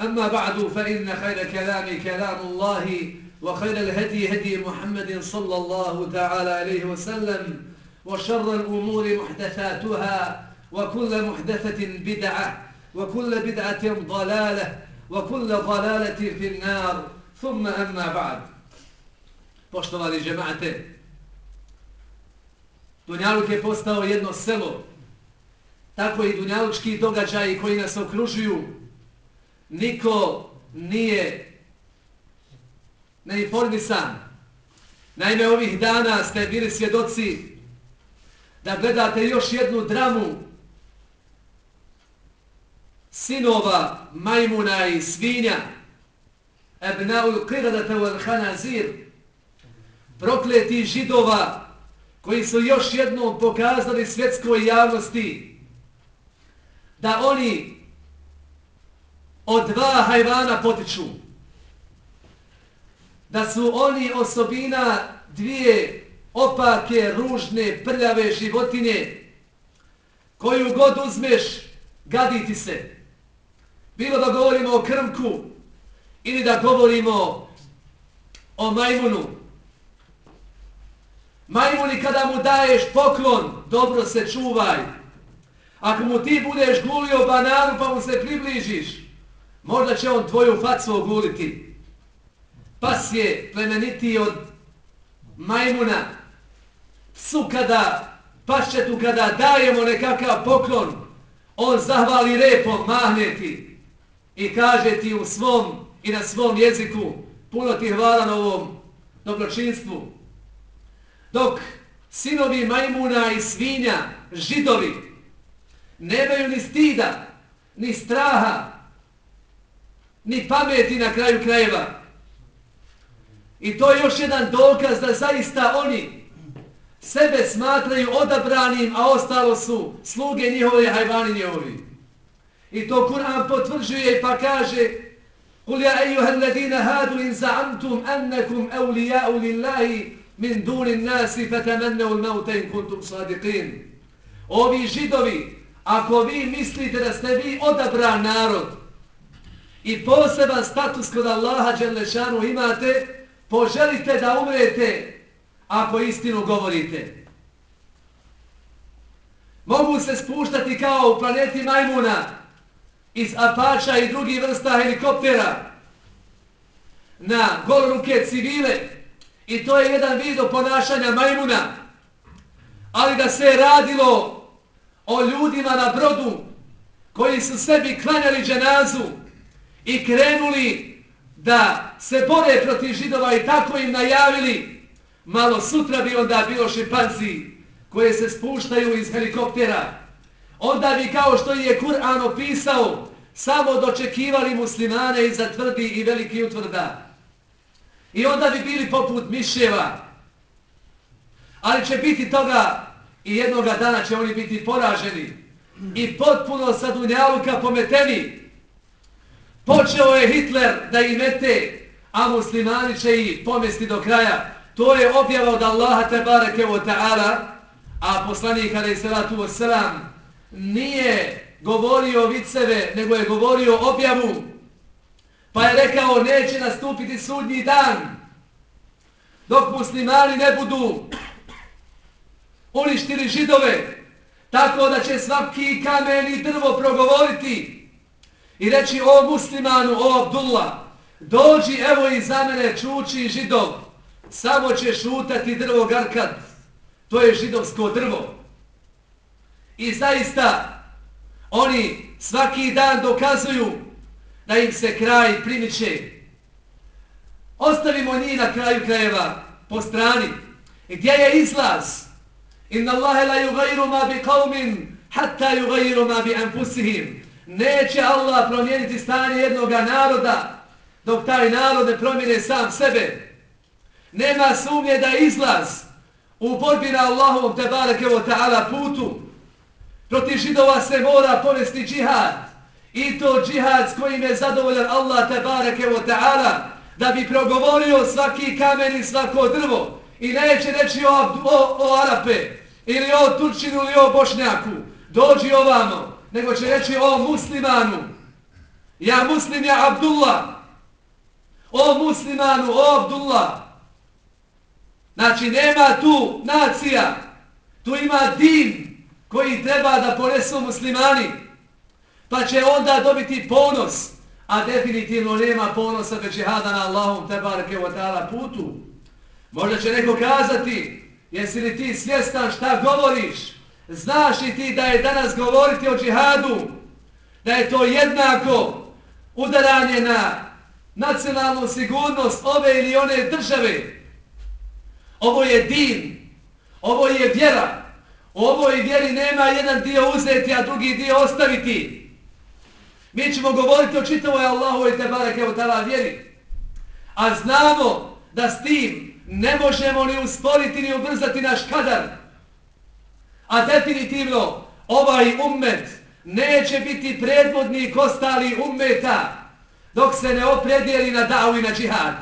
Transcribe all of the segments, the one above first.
أما بعد فإن خير كلام كلام الله وخير الهدي هدي محمد صلى الله تعالى عليه وسلم وشر الأمور محدثاتها وكل محدثة بدعة وكل بدعة ضلالة وكل ضلالة في النار ثم أما بعد Poštovani džemate, Dunjaluk je postao jedno selo, tako i dunjalučki događaji koji nas okružuju, niko nije neinformisan. Naime, ovih dana ste bili svjedoci da gledate još jednu dramu sinova majmuna i svinja Ebnau qiradata wal khanazir prokleti židova koji su još jednom pokazali svjetskoj javnosti da oni od dva hajvana potiču. Da su oni osobina dvije opake, ružne, prljave životinje koju god uzmeš, gaditi se. Bilo da govorimo o krmku ili da govorimo o majmunu. Majmuni kada mu daješ poklon, dobro se čuvaj. Ako mu ti budeš gulio bananu pa mu se približiš, možda će on tvoju facu oguliti. Pas je plemenitiji od majmuna. Psu kada, pašćetu kada dajemo nekakav poklon, on zahvali repom, mahne ti i kaže ti u svom i na svom jeziku puno ti hvala na ovom dobročinstvu. Dok sinovi majmuna i svinja, židovi, nemaju ni stida, ni straha, ni pameti na kraju krajeva. I to je još jedan dokaz da zaista oni sebe smatraju odabranim, a ostalo su sluge njihove, hajvani njihovi. I to Kur'an potvrđuje pa kaže قُلْ يَا أَيُّهَا الَّذِينَ هَادُوا إِنْ زَعَمْتُمْ أَنَّكُمْ أَوْلِيَاءُ لِلَّهِ مِنْ دُونِ النَّاسِ فَتَمَنَّوُ الْمَوْتَ إِنْ كُنْتُمْ صَادِقِينَ Ovi židovi, ako vi mislite da ste vi odabran narod i poseban status kod Allaha Đelešanu imate, poželite da umrete, ako istinu govorite. Mogu se spuštati kao u planeti Majmuna iz Apača i drugih vrsta helikoptera na goloruke civile i to je jedan vid ponašanja Majmuna. Ali da se radilo o ljudima na brodu koji su sebi klanjali dženazu i krenuli da se bore protiv židova i tako im najavili, malo sutra bi onda bilo šimpanzi koje se spuštaju iz helikoptera. Onda bi kao što je Kur'an opisao, samo dočekivali muslimane iza tvrdi i veliki utvrda. I onda bi bili poput miševa. Ali će biti toga i jednoga dana će oni biti poraženi i potpuno sa dunjaluka pometeni. Počeo je Hitler da ih mete, a muslimani će ih pomesti do kraja. To je objava od Allaha tebareke wa ta'ala, a poslanik alaih salatu wasalam nije govorio viceve, nego je govorio objavu. Pa je rekao, neće nastupiti sudnji dan, dok muslimani ne budu uništili židove, tako da će svaki kamen i drvo progovoriti i reći o muslimanu, o Abdullah, dođi evo i za mene čuči židov, samo će šutati drvo garkad, to je židovsko drvo. I zaista, oni svaki dan dokazuju da im se kraj primiče. Ostavimo njih na kraju krajeva po strani. Gdje je izlaz? Inna Allahe la yugayru ma bi qavmin hatta yugayru ma bi anfusihim. Neće Allah promijeniti stanje jednog naroda dok taj narod ne promijene sam sebe. Nema sumnje da izlaz u borbi na Allahovom tebareke o ta'ala putu. Protiv židova se mora ponesti džihad. I to džihad s kojim je zadovoljan Allah tebareke o ta'ala da bi progovorio svaki kamen i svako drvo. I neće reći o, o, o Arape ili o Turčinu ili o Bošnjaku. Dođi ovamo nego će reći o muslimanu. Ja muslim ja Abdullah. O muslimanu, o Abdullah. Znači nema tu nacija. Tu ima din koji treba da ponesu muslimani. Pa će onda dobiti ponos. A definitivno nema ponosa već je hada na Allahom tebareke wa ta'ala putu. Možda će neko kazati, jesi li ti svjestan šta govoriš? Znaš li ti da je danas govoriti o džihadu, da je to jednako udaranje na nacionalnu sigurnost ove ili one države? Ovo je din, ovo je vjera. U ovoj vjeri nema jedan dio uzeti, a drugi dio ostaviti. Mi ćemo govoriti o čitavoj Allahu i Tebarek evo tala vjeri. A znamo da s tim ne možemo ni usporiti ni ubrzati naš kadar. A definitivno ovaj ummet neće biti predvodnik ostali ummeta dok se ne opredijeli na davu i na džihad.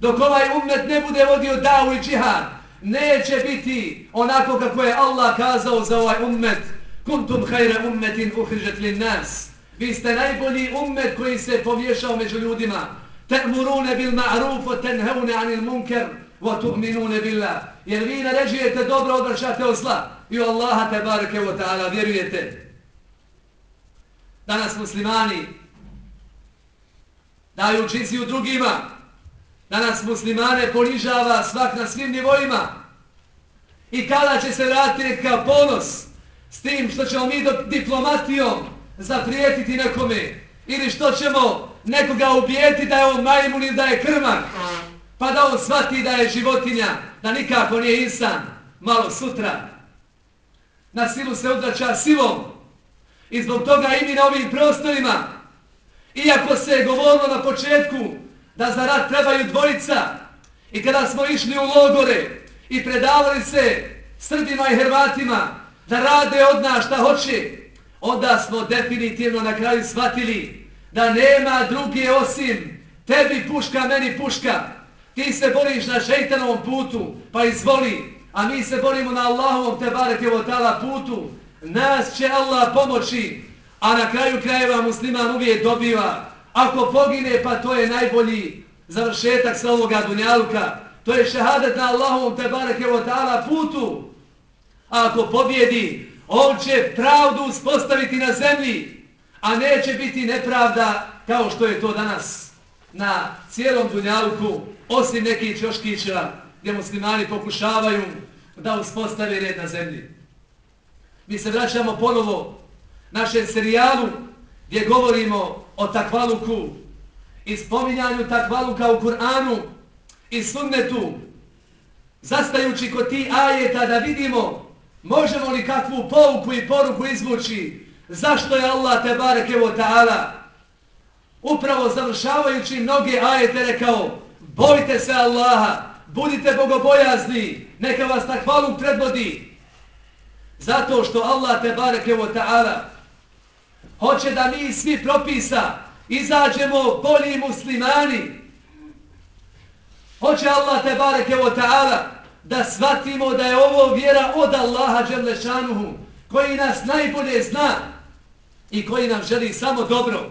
Dok ovaj ummet ne bude vodio davu i džihad, neće biti onako kako je Allah kazao za ovaj ummet. Kuntum hajre ummetin uhrižet li nas. Vi ste najbolji ummet koji se pomješao među ljudima. Te'murune bil ma'ruf, tenheune anil munker, wa tu'minune billah. Jer vi naređujete dobro, odvršate od zla i u Allaha te bareke wa ta'ala vjerujete. Danas muslimani daju džiziju drugima. Danas muslimane ponižava svak na svim nivoima. I kada će se vratiti neka ponos s tim što ćemo mi diplomatijom zaprijetiti nekome ili što ćemo nekoga ubijeti da je on majmun ili da je krmak pa da on shvati da je životinja, da nikako nije insan, malo sutra na silu se odvraća silom. I zbog toga i mi na ovim prostorima, iako se je govorilo na početku da za rat trebaju dvojica, i kada smo išli u logore i predavali se Srbima i Hrvatima da rade od nas šta hoće, onda smo definitivno na kraju shvatili da nema druge osim tebi puška, meni puška. Ti se boriš na šeitanovom putu, pa izvoli, a mi se borimo na Allahovom te bareke o tala putu, nas će Allah pomoći, a na kraju krajeva musliman uvijek dobiva. Ako pogine, pa to je najbolji završetak sa ovoga dunjaluka. to je šehadet na Allahovom te bareke wa ta'ala putu. A ako pobjedi, on će pravdu uspostaviti na zemlji, a neće biti nepravda kao što je to danas na cijelom dunjaluku, osim nekih čoškića gdje muslimani pokušavaju da uspostavi red na zemlji. Mi se vraćamo ponovo našem serijalu gdje govorimo o takvaluku i spominjanju takvaluka u Kur'anu i sunnetu, zastajući kod ti ajeta da vidimo možemo li kakvu pouku i poruku izvući zašto je Allah te bareke vo ta'ala upravo završavajući mnoge ajete rekao bojte se Allaha, budite bogobojazni, neka vas takvaluk predvodi. Zato što Allah te bareke vo ta'ala hoće da mi svi propisa izađemo bolji muslimani. Hoće Allah te bareke o ta'ala da shvatimo da je ovo vjera od Allaha Đerlešanuhu koji nas najbolje zna i koji nam želi samo dobro.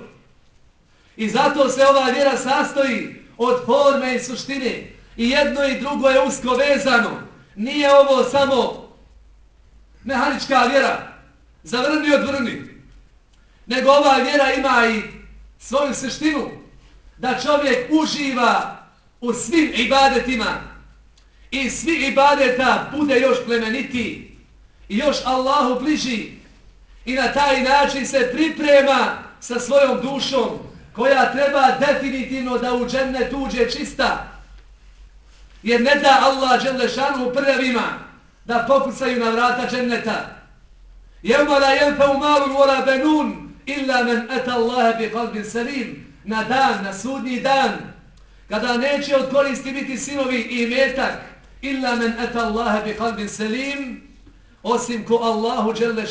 I zato se ova vjera sastoji od forme i suštine. I jedno i drugo je usko vezano. Nije ovo samo mehanička vjera. Zavrni odvrni nego ova vjera ima i svoju suštinu da čovjek uživa u svim ibadetima i svi ibadeta bude još plemeniti i još Allahu bliži i na taj način se priprema sa svojom dušom koja treba definitivno da u džennet uđe čista jer ne da Allah Đelešanu prvima da pokucaju na vrata dženneta. Jevma la jenfa u malu vora benun illa men eta Allahe bi kalbin salim, na dan, na sudnji dan, kada neće od koristi biti sinovi i metak, illa men eta Allahe bi kalbin salim, osim ko Allahu dželle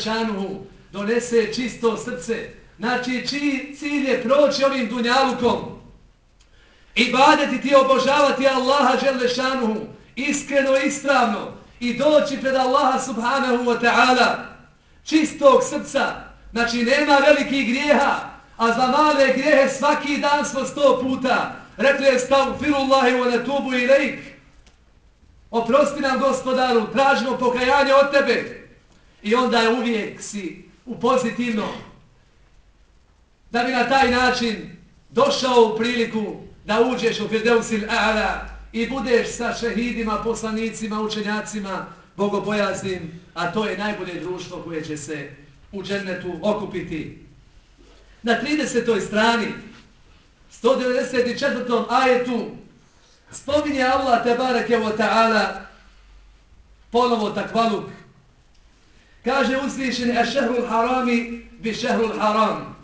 donese čisto srce, znači čiji cilj je proći ovim dunjalukom, i ti obožavati Allaha dželle šanuhu, iskreno i ispravno, i doći pred Allaha subhanahu wa ta'ala, čistog srca, Znači, nema velikih grijeha, a za male grijehe svaki dan smo sto puta. Rekli je stavfirullahi wa natubu i lejk. Oprosti nam gospodaru, tražimo pokajanje od tebe. I onda je uvijek si u pozitivno. Da bi na taj način došao u priliku da uđeš u Firdeusil A'la i budeš sa šehidima, poslanicima, učenjacima, bogobojaznim, a to je najbolje društvo koje će se u džennetu okupiti. Na 30. strani, 194. ajetu, spominje Allah tebareke wa ta'ala ponovo takvaluk. Kaže uzvišeni, a šehrul harami bi šehrul haram.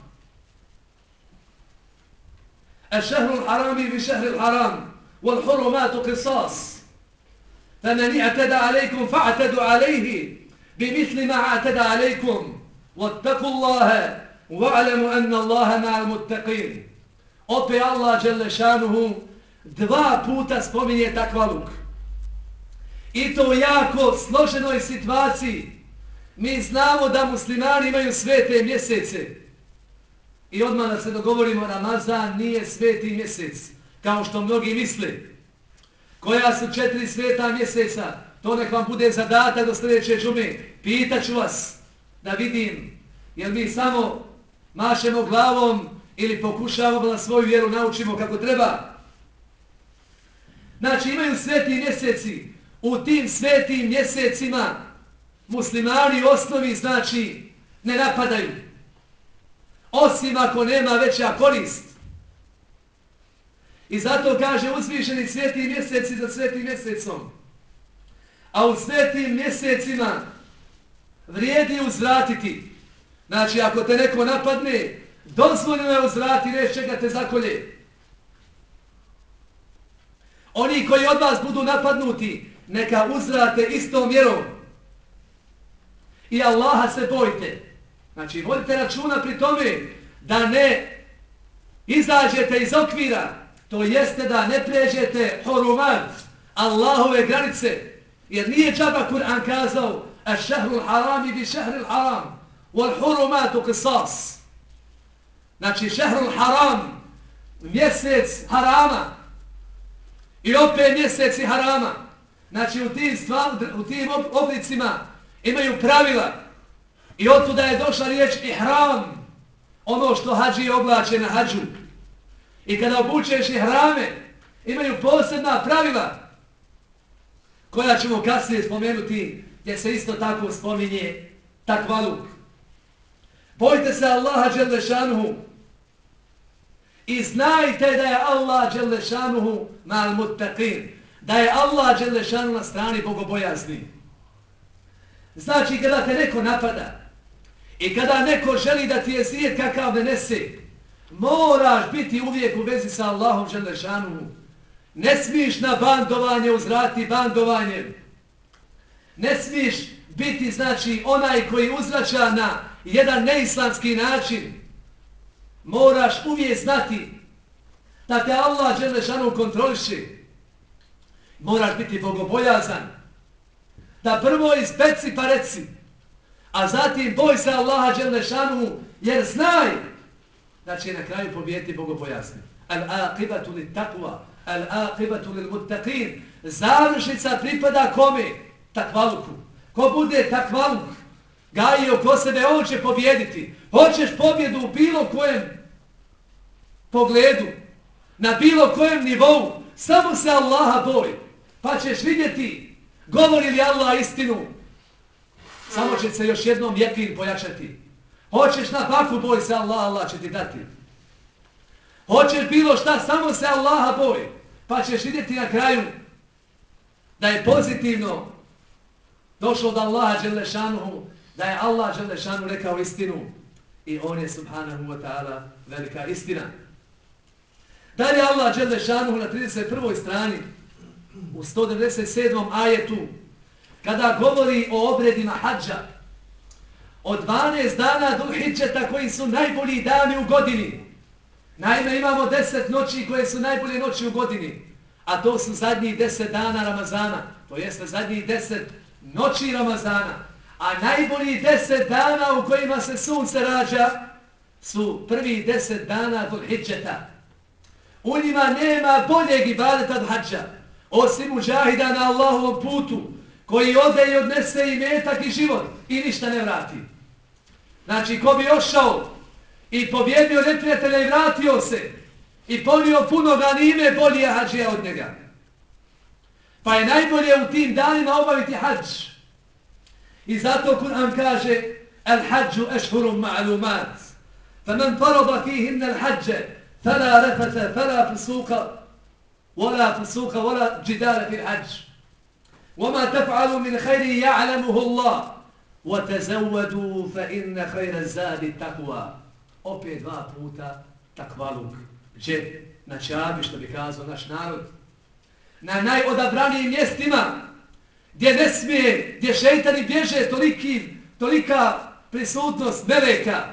A šehrul harami bi šehrul haram. Wal hurumatu qisas. فمن اعتدى عليكم فاعتدوا عليه بمثل ما اعتدى عليكم واتقوا الله واعلموا ان الله مع المتقين opet Allah dželle šanuhu dva puta spominje takvaluk i to u jako složenoj situaciji mi znamo da muslimani imaju svete mjesece i odmah da se dogovorimo Ramazan nije sveti mjesec kao što mnogi misle koja su četiri sveta mjeseca to nek vam bude zadatak do sljedeće džume pitaću vas da vidim jer mi samo mašemo glavom ili pokušavamo da svoju vjeru naučimo kako treba. Znači imaju sveti mjeseci, u tim svetim mjesecima muslimani osnovi znači ne napadaju. Osim ako nema veća korist. I zato kaže uzvišeni sveti mjeseci za svetim mjesecom. A u svetim mjesecima vrijedi uzvratiti. Znači, ako te neko napadne, dozvoljeno je uzvrati reći čega te zakolje. Oni koji od vas budu napadnuti, neka uzvrate istom mjerom. I Allaha se bojte. Znači, vodite računa pri tome da ne izađete iz okvira, to jeste da ne pređete horumar Allahove granice, jer nije džaba Kur'an kazao a šehrul haram i bi šehrul haram wal hurumat u kisas. Znači, šehrul haram, mjesec harama i opet mjeseci harama. Znači, u tim, stvar, u tim oblicima imaju pravila I od tuda je došla riječ ihram. Ono što hađi oblače na hađu. I kada obučeš ihrame, imaju posebna pravila koja ćemo kasnije spomenuti, gdje se isto tako spominje takvaluk. Bojte se Allaha Đelešanuhu i znajte da je Allah Đelešanuhu mal muttaqin, da je Allah Đelešanuhu na strani bogobojazni. Znači kada te neko napada i kada neko želi da ti je svijet kakav ne nese, moraš biti uvijek u vezi sa Allahom Želešanuhu. Ne smiješ na bandovanje uzrati bandovanjem. Ne smiješ biti, znači, onaj koji uzrača na jedan neislamski način. Moraš uvijek znati da te Allah Đelešanu kontroliši. Moraš biti bogobojazan. Da prvo izbeci pa reci, a zatim boj se Allaha Đelešanu jer znaj da će na kraju pobijeti bogobojasni. Al-aqibatu li takva, al-aqibatu li muttaqin. Završnica pripada kome? Takvaluku. Ko bude takvaluk gajio ko sebe on će pobjediti hoćeš pobjedu u bilo kojem pogledu na bilo kojem nivou samo se Allaha boj pa ćeš vidjeti govori li Allah istinu samo će se još jednom jekin pojačati hoćeš na paku boj se Allah Allah će ti dati Hoćeš bilo šta, samo se Allaha boj. Pa ćeš vidjeti na kraju da je pozitivno došlo od Allaha Đelešanuhu, da je Allah Đelešanu rekao istinu i on je subhanahu wa ta'ala velika istina. Dalje Allah Đelešanuhu na 31. strani u 197. ajetu kada govori o obredima hađa od 12 dana do hijđeta koji su najbolji dani u godini Naime, imamo deset noći koje su najbolje noći u godini, a to su zadnjih deset dana Ramazana, to jeste zadnjih deset noći Ramazana, a najbolji deset dana u kojima se sunce rađa su prvi deset dana do hijđeta. U njima nema boljeg ibadeta od hađa, osim u džahida na Allahovom putu, koji ode i odnese i metak i život i ništa ne vrati. Znači, ko bi ošao i pobjedio neprijatelja i vratio se i ponio puno ganime bolje hađija od njega. Pa je najbolje u tim danima obaviti hađ. I zato Kur'an kaže al hađu ešhurum ma'lumat. Fa man farada fihin al hađe fala refata, fala fisuka wala fisuka, wala džidala fil hađ. وما تفعلوا من خير يعلمه الله وتزودوا فإن خير الزاد التقوى opet dva puta takvaluk. Gdje? Na čabi, što bi kazao naš narod. Na najodabranijim mjestima, gdje ne smije, gdje šeitani bježe toliki, tolika prisutnost meleka.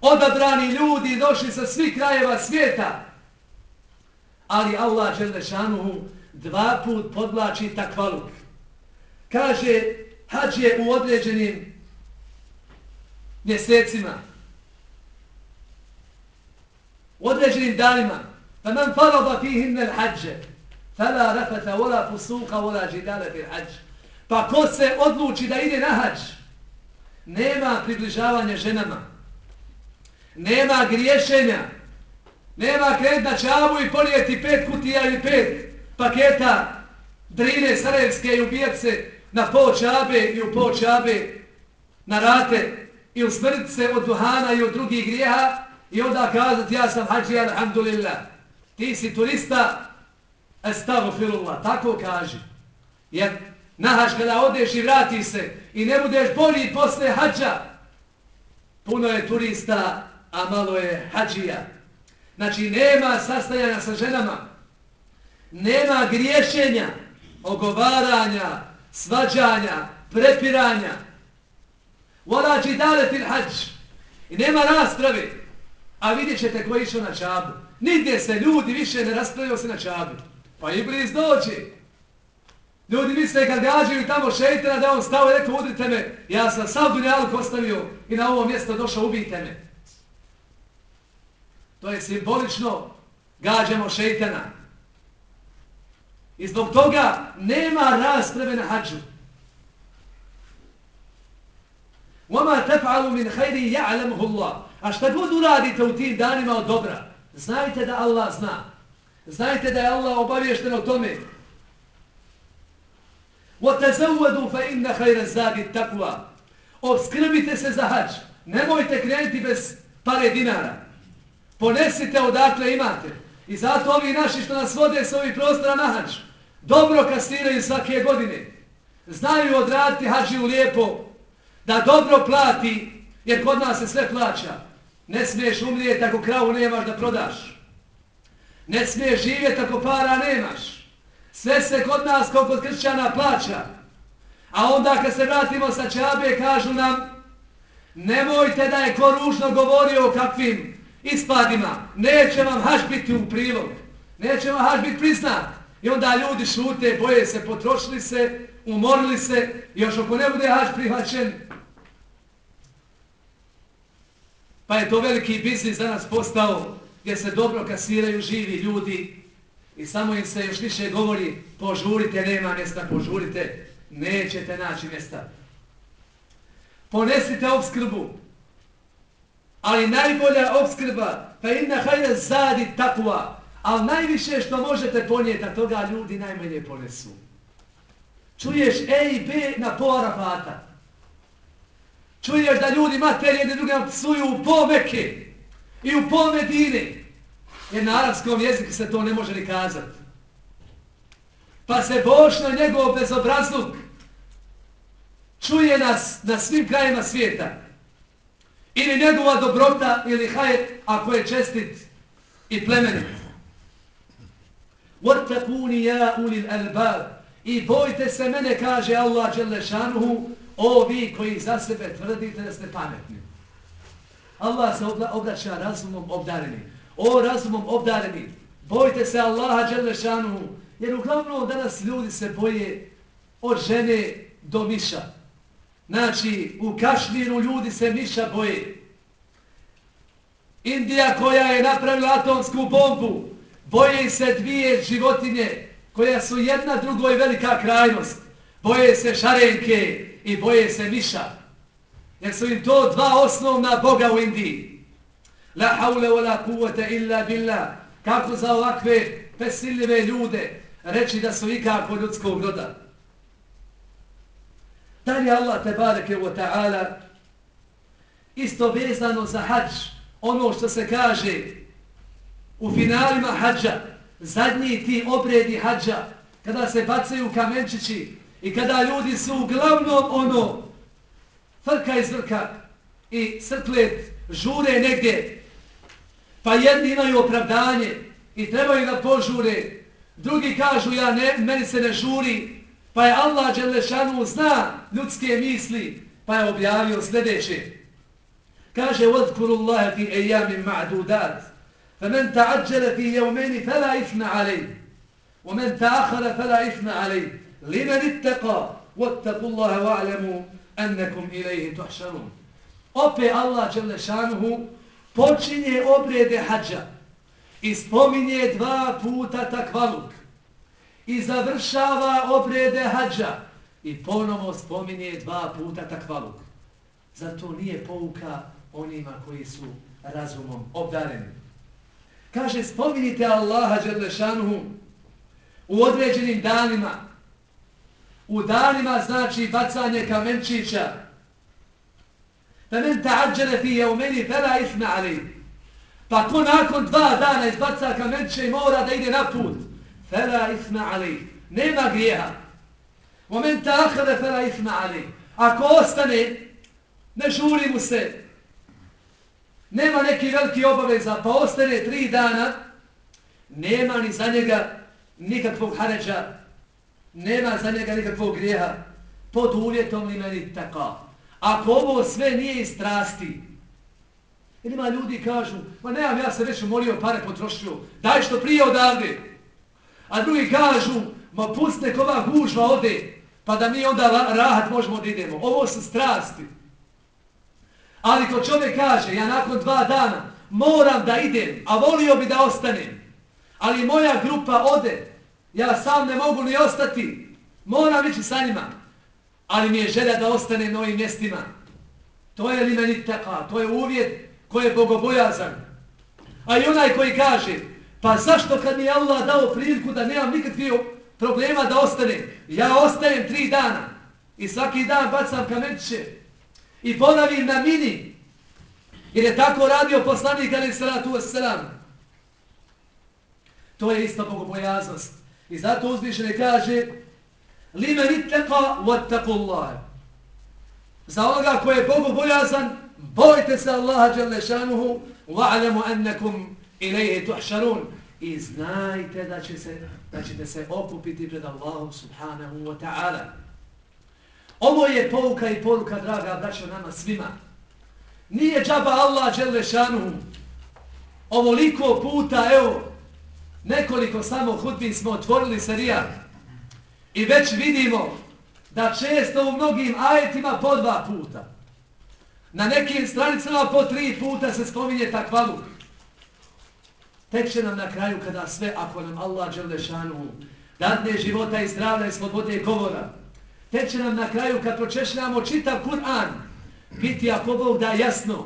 Odabrani ljudi došli sa svih krajeva svijeta. Ali Allah Đelešanuhu dva put podlači takvaluk. Kaže, hađ je u određenim mjesecima, u određenim danima. Fa man farada fihinne l'hađe, fala rafata, vola fusuka, vola džidale fil hađ. Pa ko se odluči da ide na hađ, nema približavanja ženama, nema griješenja, nema kred na čavu i polijeti pet kutija ili pet paketa drine sarajevske i ubijat se na pol čabe i u pol čabe na rate i usmrti se od duhana i od drugih grijeha, I onda kazati ja sam hađija, alhamdulillah. Ti si turista, estagfirullah. Tako kaži. Jer nahaš kada odeš i vrati se i ne budeš bolji posle hađa, puno je turista, a malo je hađija. Znači nema sastajanja sa ženama, nema griješenja, ogovaranja, svađanja, prepiranja. Vola džidale fil hađ. I nema rasprave. A vidjet ćete ko je išao na čabu. Nigdje se ljudi više ne raspravljaju se na čabu. Pa i bliz doći. Ljudi misle kad gađaju tamo šeitena da on stao i rekao udrite me. Ja sam sav dunjaluk ostavio i na ovo mjesto došao ubijte me. To je simbolično gađamo šeitena. I zbog toga nema rasprave na hađu. وَمَا تَفْعَلُ مِنْ خَيْرِ يَعْلَمُهُ اللَّهِ A šta god uradite u tim danima od dobra, znajte da Allah zna. Znajte da je Allah obavješten o tome. وَتَزَوَّدُوا فَإِنَّ خَيْرَ الزَّادِ تَقْوَا Obskrbite se za hađ. Nemojte krenuti bez pare dinara. Ponesite odakle imate. I zato ovi naši što nas vode s ovih prostora na hađ, dobro kastiraju svake godine. Znaju odraditi hađiju lijepo, da dobro plati, jer kod nas se sve plaća. Ne smiješ umrijeti ako kravu nemaš da prodaš. Ne smiješ živjeti ako para nemaš. Sve se kod nas kao kod kršćana plaća. A onda kad se vratimo sa čabe, kažu nam, nemojte da je ko ružno govorio o kakvim ispadima. Neće vam haš biti u prilog. Neće vam haš biti priznat. I onda ljudi šute, boje se, potrošili se, umorili se. Još ako ne bude haš prihvaćen, Pa je to veliki biznis danas postao gdje se dobro kasiraju živi ljudi i samo im se još više govori požurite, nema mjesta, požurite, nećete naći mjesta. Ponesite obskrbu, ali najbolja obskrba, pa inna hajde zadi takva, ali najviše što možete ponijeti, a toga ljudi najmanje ponesu. Čuješ E i B na pola rafata. Čuješ da ljudi mater jedne druge psuju u pol Mekke i u pol Medine. Jer na arabskom jeziku se to ne može ni kazati. Pa se Bošno njegov bezobrazluk čuje nas na svim krajima svijeta Ili njegova dobrota ili hajet ako je čestit i plemenit. وَرْتَقُونِ يَا أُولِ الْأَلْبَابِ I bojte se mene, kaže Allah Đelešanuhu, O vi koji za sebe tvrdite da ste pametni. Allah se obraća razumom obdareni. O razumom obdareni. Bojte se Allaha Đelešanu. Jer uglavnom danas ljudi se boje od žene do miša. Znači, u Kašmiru ljudi se miša boje. Indija koja je napravila atomsku bombu, boje se dvije životinje koja su jedna drugoj velika krajnost. Boje se šarenke, i boje se miša. Jer su im to dva osnovna boga u Indiji. La haule wa la kuvvete illa billah. Kako za ovakve pesiljive ljude reći da su ikako ljudskog roda. Dalje Allah te bareke wa ta'ala isto vezano za hađ, ono što se kaže u finalima hađa, zadnji ti obredi hađa, kada se bacaju kamenčići I kada ljudi su uglavnom ono frka iz vrka i srklet žure negdje, pa jedni imaju opravdanje i trebaju da požure, drugi kažu ja ne, meni se ne žuri, pa je Allah Đelešanu zna ljudske misli, pa je objavio sljedeće. Kaže, وَذْكُرُ اللَّهَ فِي اَيَّامٍ مَعْدُودَاتٍ فَمَنْ تَعَجَّلَ فِي يَوْمَيْنِ فَلَا إِثْنَ عَلَيْهِ وَمَنْ تَأَخَرَ فَلَا إِثْنَ عَلَيْهِ لمن اتقى واتقوا الله واعلموا انكم اليه تحشرون opet Allah Đelešanuhu počinje obrede hađa i spominje dva puta takvaluk i završava obrede hađa i ponovo spominje dva puta takvaluk. Zato nije pouka onima koji su razumom obdareni. Kaže, spominjite Allaha Đerlešanuhu u određenim danima u danima znači bacanje kamenčića. Pa men fi je u meni fela isme ali. Pa ko nakon dva dana izbaca kamenče i mora da ide na put. Fela isme ali. Nema grijeha. Moment men ta'ahade fela isme ali. Ako ostane, ne žuri mu se. Nema neki veliki obaveza, pa ostane tri dana, nema ni za njega nikakvog haređa, nema za njega nikakvog grijeha pod uvjetom li meni tako. Ako ovo sve nije iz strasti, jer ima ljudi kažu, ma nemam, ja se već umolio, pare potrošio, daj što prije odavde. A drugi kažu, ma pusti nek ova gužva ode, pa da mi onda rahat možemo da idemo. Ovo su strasti. Ali ko čovjek kaže, ja nakon dva dana moram da idem, a volio bi da ostanem, ali moja grupa ode, Ja sam ne mogu ni ostati. Moram ići sa njima. Ali mi je želja da ostane na ovim mjestima. To je li meni taka, to je uvjet koji je bogobojazan. A i onaj koji kaže, pa zašto kad mi je Allah dao priliku da nemam nikakvih problema da ostane, ja ostajem tri dana i svaki dan bacam kamenče i ponavim na mini, jer je tako radio poslanik ali salatu wasalam. To je isto bogobojaznost. I zato uzvišene kaže, li meni teka. Za onoga koje je bogobojazan, bojte se Allaha Đalešanuhu, wa'alamu annakum ilaihi tuhšarun. I znajte da, će se, da ćete se okupiti pred Allahom subhanahu wa ta'ala. Ovo je pouka i poruka, draga braćo, nama svima. Nije džaba Allah Đalešanuhu. Ovoliko puta, evo, nekoliko samo hudbi smo otvorili serijat. I već vidimo da često u mnogim ajetima po dva puta. Na nekim stranicama po tri puta se spominje takvalu. Tek će nam na kraju kada sve, ako nam Allah Đelešanu dadne života i zdravlja i slobode govora, tek će nam na kraju kad pročešljamo čitav Kur'an, biti ako Bog da jasno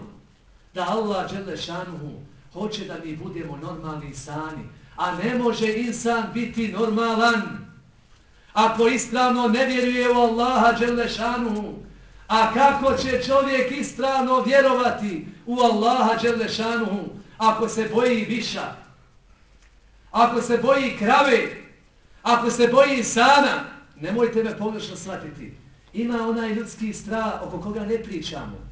da Allah Đelešanu hoće da mi budemo normalni sani, a ne može insan biti normalan. Ako ispravno ne vjeruje u Allaha Đelešanu, a kako će čovjek ispravno vjerovati u Allaha Đelešanu, ako se boji viša, ako se boji krave, ako se boji sana, nemojte me pogrešno shvatiti. Ima onaj ljudski strah oko koga ne pričamo.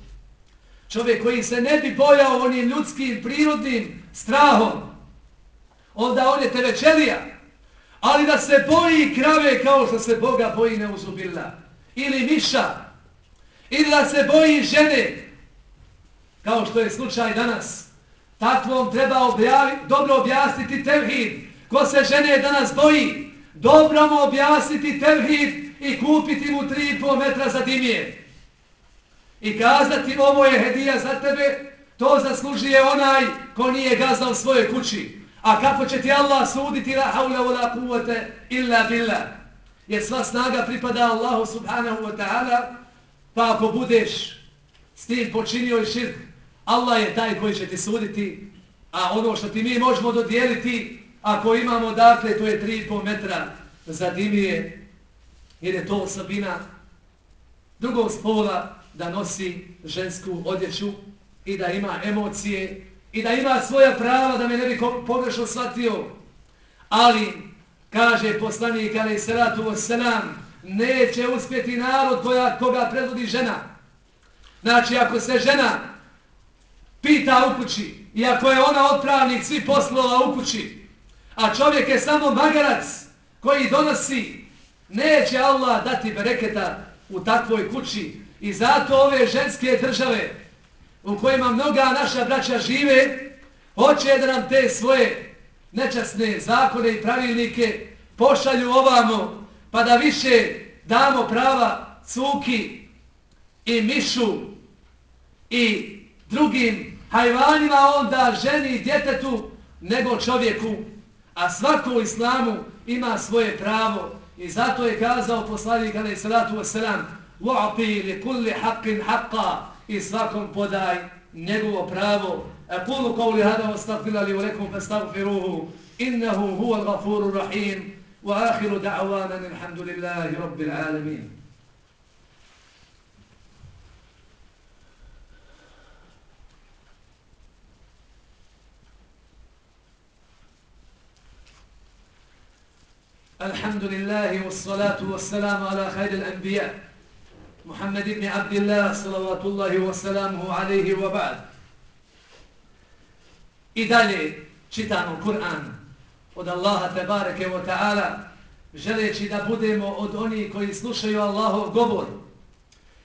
Čovjek koji se ne bi bojao onim ljudskim prirodnim strahom, onda on je tevečelija ali da se boji krave kao što se Boga boji neuzubila. Ili miša. Ili da se boji žene, kao što je slučaj danas. Takvom treba objavi, dobro objasniti tevhid. Ko se žene danas boji, dobro mu objasniti tevhid i kupiti mu 3,5 metra za dimije. I kazati ovo je hedija za tebe, to zaslužuje onaj ko nije gazdao svoje kući. A kako će ti Allah suditi la haula wa la kuvvete illa billah? Jer sva snaga pripada Allahu subhanahu wa ta'ala, pa ako budeš s tim počinio i širk, Allah je taj koji će ti suditi, a ono što ti mi možemo dodijeliti, ako imamo dakle, to je 3,5 metra za dimije, jer je to osobina drugog spola da nosi žensku odjeću i da ima emocije i da ima svoja prava da me ne bi pogrešno shvatio. Ali, kaže poslanik alaih salatu wasalam, neće uspjeti narod koja, koga predvodi žena. Znači, ako se žena pita u kući i ako je ona odpravnik svi poslova u kući, a čovjek je samo magarac koji donosi, neće Allah dati bereketa u takvoj kući. I zato ove ženske države, u kojima mnoga naša braća žive, hoće da nam te svoje nečasne zakone i pravilnike pošalju ovamo, pa da više damo prava cuki i mišu i drugim hajvanima onda ženi i djetetu nego čovjeku. A svako u islamu ima svoje pravo i zato je kazao poslanik alaih salatu wasalam وَعْطِي لِكُلِّ حَقٍ حَقَّا i svakom podaj njegovo pravo. أقول قولي هذا واستغفر لي ولكم فاستغفروه إنه هو الغفور الرحيم وآخر دعوانا الحمد لله رب العالمين الحمد لله والصلاة والسلام على خير الأنبياء محمد بن عبد الله صلوات الله وسلامه عليه وبعد I dalje čitamo Kur'an od Allaha tebareke wa ta'ala želeći da budemo od onih koji slušaju Allahov govor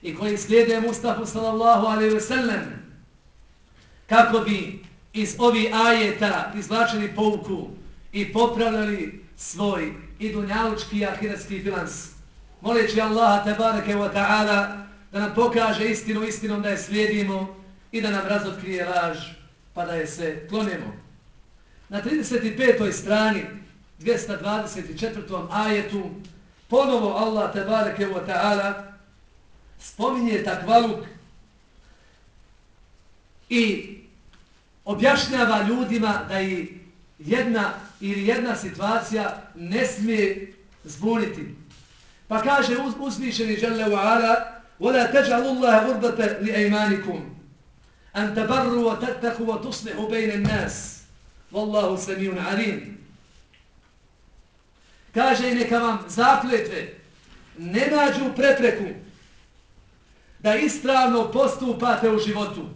i koji slijede Mustafa sallallahu alaihi wa sallam kako bi iz ovih ajeta izvlačili pouku i popravljali svoj i dunjalučki i ahiretski bilans moleći Allaha tebareke wa ta'ala da nam pokaže istinu istinom da je slijedimo i da nam razotkrije laž pa da je se klonimo. Na 35. strani 224. ajetu ponovo Allah tebareke wa ta'ala spominje takvaluk i objašnjava ljudima da i jedna ili jedna situacija ne smije zbuniti. Pa kaže uz, uzvišeni žele u ala وَلَا تَجْعَلُ اللَّهَ غُرْبَةَ لِأَيْمَانِكُمْ أَنْ تَبَرُّوا وَتَتَّقُوا وَتُصْلِحُوا بَيْنَ النَّاسِ وَاللَّهُ سَمِيٌ عَلِيمٌ Kaže i neka vam zakljetve ne nađu prepreku da ispravno postupate u životu.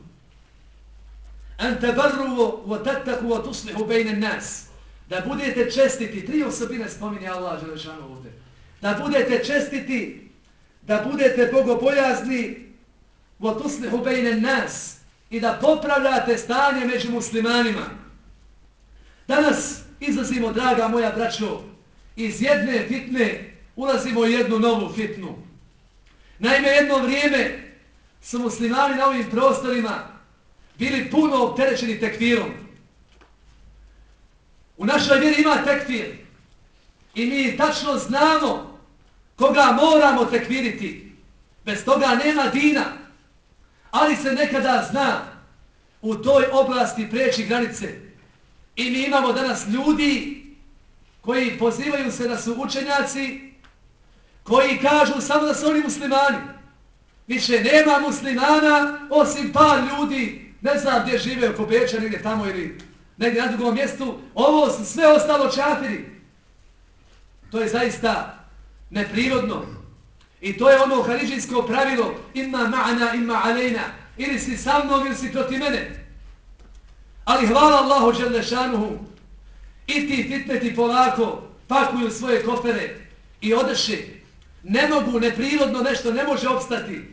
أَنْ تَبَرُّوا وَتَتَّقُوا وَتُصْلِحُوا بَيْنَ النَّاسِ Da budete čestiti, tri osobine spominje Allah Želešanu ovdje. Da budete čestiti, da budete bogobojazni u otuslihu bejne nas i da popravljate stanje među muslimanima. Danas izlazimo, draga moja braćo, iz jedne fitne ulazimo u jednu novu fitnu. Naime, jedno vrijeme su muslimani na ovim prostorima bili puno opterećeni tekvirom. U našoj vjeri ima tekfir i mi tačno znamo koga moramo tekviriti. Bez toga nema dina. Ali se nekada zna u toj oblasti preći granice. I mi imamo danas ljudi koji pozivaju se da su učenjaci, koji kažu samo da su oni muslimani. Više nema muslimana osim par ljudi, ne znam gdje žive oko Beča, negdje tamo ili negdje na drugom mjestu. Ovo su sve ostalo čafiri. To je zaista neprirodno. I to je ono haridžinsko pravilo ima ma'ana, ima alejna. Ili si sa mnom ili si proti mene. Ali hvala Allahu Đelešanuhu I ti fitneti polako pakuju svoje kofere i odeši. Ne mogu, neprirodno nešto ne može opstati.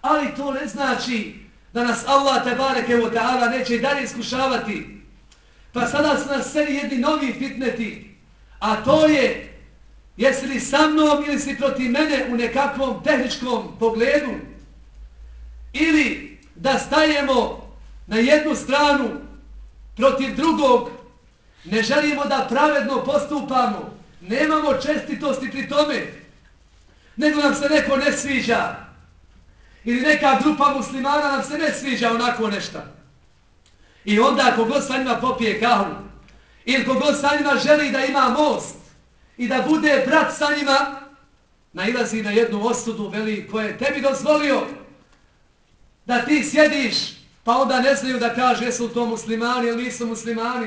Ali to ne znači da nas Allah te bareke ta'ala neće i dalje iskušavati. Pa sada su nas sve jedni novi fitneti. A to je jesi li sa mnom ili si protiv mene u nekakvom tehničkom pogledu. Ili da stajemo na jednu stranu protiv drugog Ne želimo da pravedno postupamo. Nemamo čestitosti pri tome. Nego nam se neko ne sviđa. Ili neka grupa muslimana nam se ne sviđa onako nešto. I onda kogod sa njima popije kahu. Ili kogod sa njima želi da ima most. I da bude brat sa njima. Nailazi na jednu osudu veli koje je tebi dozvolio. Da ti sjediš. Pa onda ne znaju da kaže jesu to muslimani ili nisu muslimani.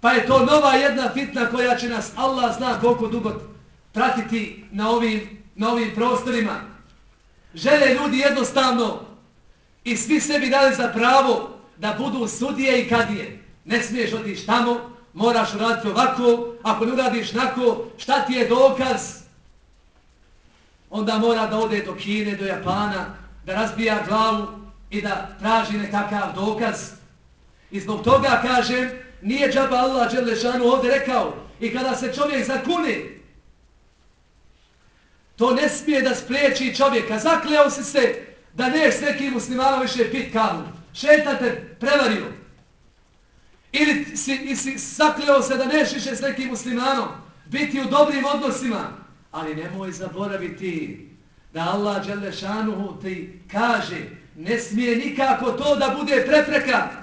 Pa je to nova jedna fitna koja će nas, Allah zna koliko dugo pratiti na ovim, na ovim prostorima. Žele ljudi jednostavno i svi sebi dali za pravo da budu sudije i kadije. Ne smiješ otići tamo, moraš raditi ovako, ako ne uradiš nako, šta ti je dokaz? Onda mora da ode do Kine, do Japana, da razbija glavu i da traži nekakav dokaz. I zbog toga kažem, Nije džaba Allah Đelešanu ovdje rekao i kada se čovjek zakuni, to ne smije da spriječi čovjeka. Zakleo si se da ne s nekim muslimanom više pit kavu. Šetan te prevario. Ili si, si sakljao se da neš više s nekim muslimanom. Biti u dobrim odnosima. Ali nemoj zaboraviti da Allah Đelešanuhu ti kaže ne smije nikako to da bude prepreka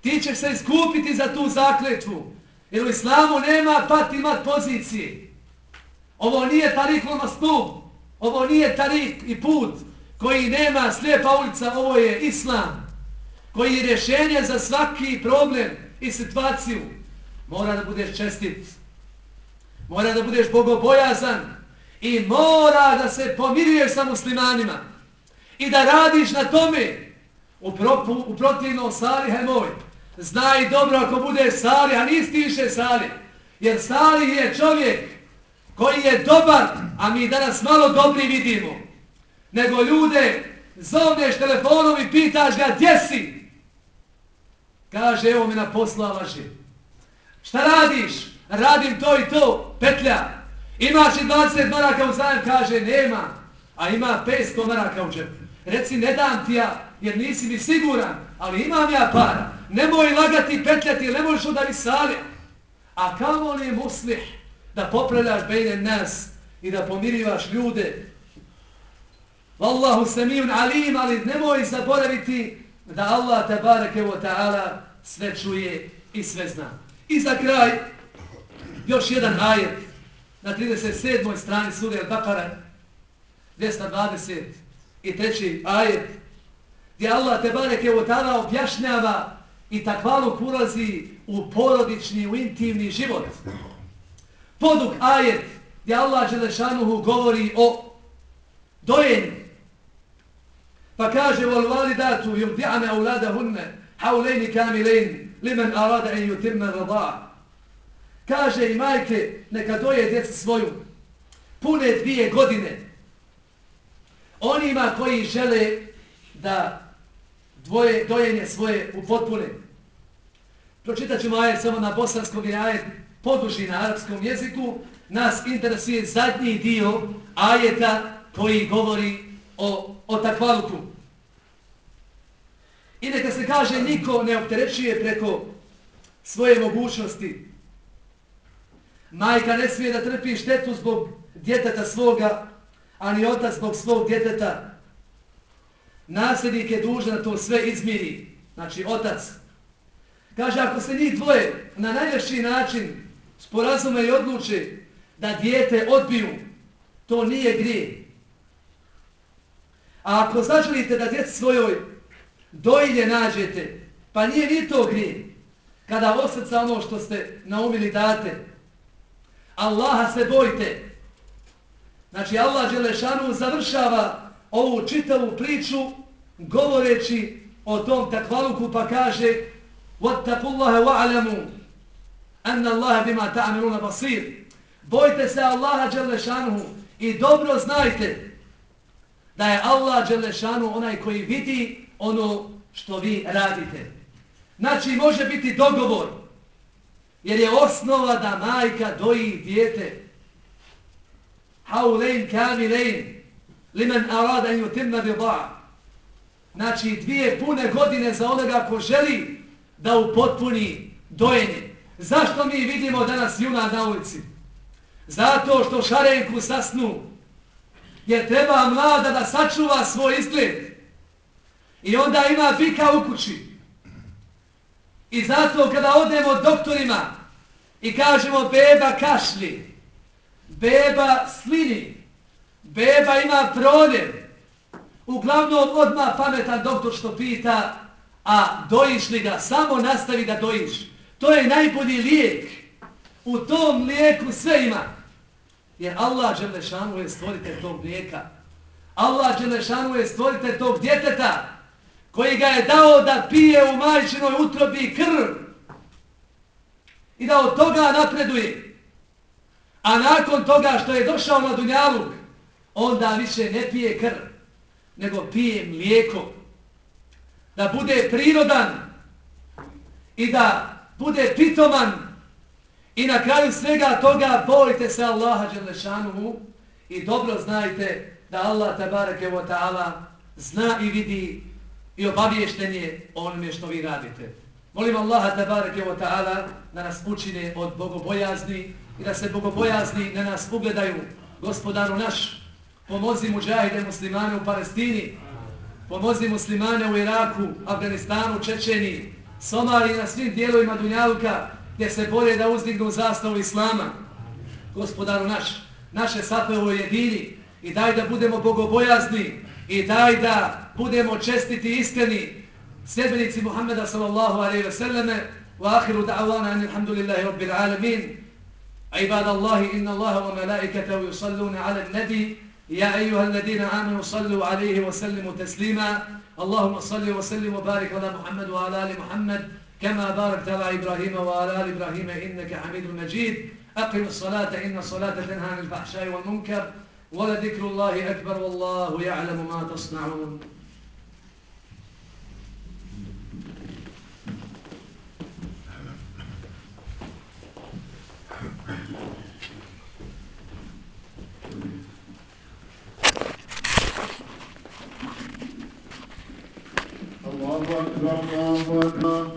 Ti ćeš se iskupiti za tu zakletvu. Jer u islamu nema pat imat pozicije. Ovo nije tarik loma stup. Ovo nije tarik i put koji nema slijepa ulica. Ovo je islam. Koji je rješenje za svaki problem i situaciju. Mora da budeš čestit. Mora da budeš bogobojazan. I mora da se pomiruješ sa muslimanima. I da radiš na tome. U, pro, u protivnom je moj. Znaj dobro ako bude Salih, a nisi više Salih. Jer Salih je čovjek koji je dobar, a mi danas malo dobri vidimo. Nego ljude zovneš telefonom i pitaš ga gdje si? Kaže, evo me na posla laži. Šta radiš? Radim to i to, petlja. Imaš i 20 maraka u zajem? Kaže, nema. A ima 500 maraka u džepu. Reci, ne dam ti ja, jer nisi mi siguran, ali imam ja para nemoj lagati, petljati, ne možeš udari sale. A kamo li muslih da popravljaš bejne nas i da pomirivaš ljude? Wallahu samijun alim, ali nemoj zaboraviti da Allah tabareke wa ta'ala sve čuje i sve zna. I za kraj, još jedan ajet na 37. strani suri Al-Baqara, 220 i treći ajet, gdje Allah Tebareke wa ta'ala objašnjava i takvalu ulazi u porodični, u intimni život. Poduk ajet gdje Allah Želešanuhu govori o dojenju. Pa kaže vol validatu yurdi'ana auladahunna hawlayn kamilayn liman arada an yutimma rida'a. Kaže i majke neka doje djecu svoju pune dvije godine onima koji žele da dvoje, dojenje svoje upotpune. Pročitat ćemo ajet samo na bosanskom i ajet poduži na arapskom jeziku. Nas interesuje zadnji dio ajeta koji govori o, o takvaluku. I neka se kaže, niko ne opterećuje preko svoje mogućnosti. Majka ne smije da trpi štetu zbog djeteta svoga, ani otac zbog svog djeteta. Nasljednik je dužan da to sve izmiri. Znači, otac. Kaže, ako se njih dvoje na najljepši način sporazume i odluče da dijete odbiju, to nije grije. A ako zaželite da djeci svojoj dojlje nađete, pa nije ni to grije. Kada osrca ono što ste naumili date, Allaha se bojte. Znači, Allah Đelešanu završava ovu čitavu priču govoreći o tom takvaluku pa kaže وَاتَّقُوا اللَّهَ وَعْلَمُوا أَنَّ اللَّهَ بِمَا تَعْمِلُونَ بَصِيرٌ Bojte se Allaha Đelešanu i dobro znajte da je Allah Đelešanu onaj koji vidi ono što vi radite. Znači, može biti dogovor, jer je osnova da majka doji dijete. Haulein kamilein, limen arada in yutimna bida'a. Znači, dvije pune godine za onoga ko želi da upotpuni dojenje. Zašto mi vidimo danas juna na ulici? Zato što šarenku sasnu, jer treba mlada da sačuva svoj izgled. I onda ima bika u kući. I zato kada odemo doktorima i kažemo beba kašli, beba slini, beba ima prodjev, uglavnom odmah pametan doktor što pita, a dojiš li ga, samo nastavi da dojiš. To je najbolji lijek. U tom lijeku sve ima. Jer Allah Đelešanu je stvorite tog mlijeka. Allah Đelešanu je stvorite tog djeteta koji ga je dao da pije u majčinoj utrobi krv i da od toga napreduje. A nakon toga što je došao na Dunjaluk, onda više ne pije krv, nego pije mlijeko. Da bude prirodan i da bude pitoman i na kraju svega toga bojite se Allaha Đelešanuhu i dobro znajte da Allah tabareke wa ta'ala zna i vidi i obavješten je onome što vi radite. Molim Allaha tabareke wa ta'ala da nas učine od bogobojazni i da se bogobojazni na nas ugledaju. Gospodaru naš, pomozi muđahide muslimane u Palestini, pomozi muslimane u Iraku, Afganistanu, Čečeni, Somali na svim dijelovima Dunjaluka gdje se bore da uzdignu zastavu Islama. Gospodaru naš, naše sape u jedini i daj da budemo bogobojazni i daj da budemo čestiti iskreni sljedbenici Muhammeda sallallahu alaihi ve selleme wa ahiru da'avana an alhamdulillahi rabbil alamin عباد الله إن الله وملائكته يصلون على النبي يا أيها الذين آمنوا صلوا عليه وسلموا تسليما اللهم صل وسلم وبارك على محمد وعلى آل محمد كما باركت على إبراهيم وعلى آل إبراهيم إنك حميد مجيد. أقم الصلاة إن الصلاة تنهى عن الفحشاء والمنكر ولذكر الله أكبر والله يعلم ما تصنعون. الله أكبر الله أكبر